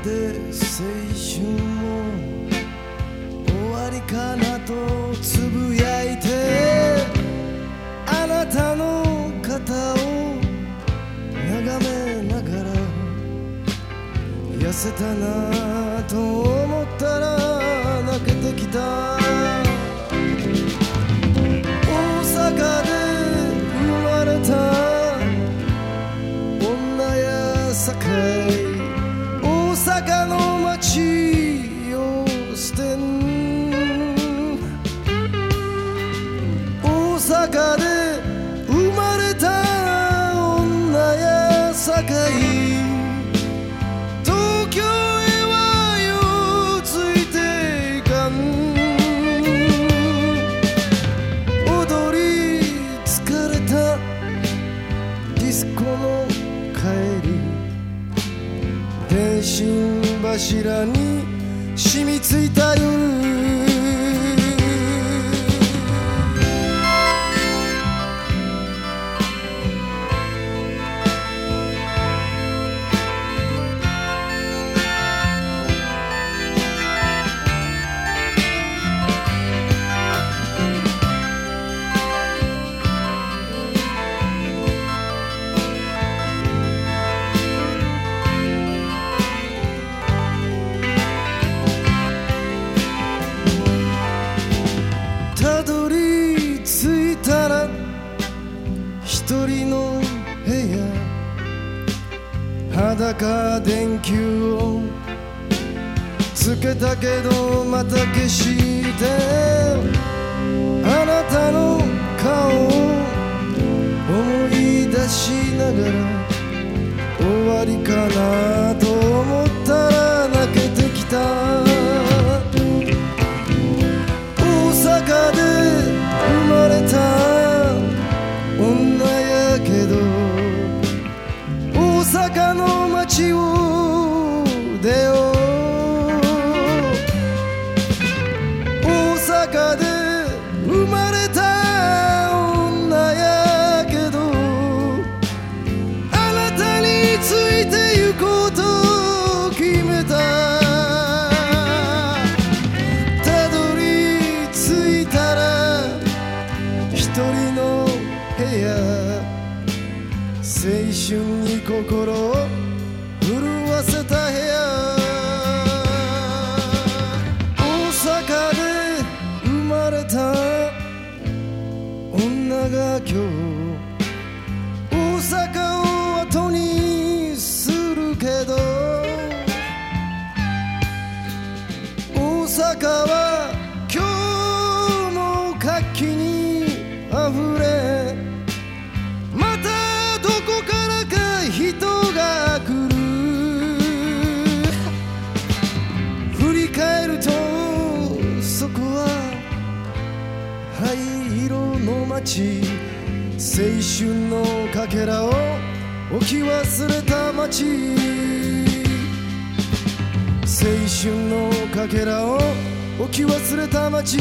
で青春も終わりかなとつぶやいてあなたの肩を眺めながら痩せたなと思ったら泣けてきた。大阪で生まれた女や堺東京へはようついていかん。踊り疲れた。ディスコの帰り。電信柱に染みついた夜。一人の部屋。裸電球をつけたけどまた消して。あなたの顔を思い出しながら終わりかな大阪の街を出よう。大阪で生まれた女やけどあなたについて行こうと決めた。たどり着いたら一人の部屋。春に心を震わせた部屋。大阪で生まれた女が今日。大阪を後にするけど。大阪は今日も活気にあふれ街青春のかけらを置き忘れた街。青春のかけらを置き忘れた街。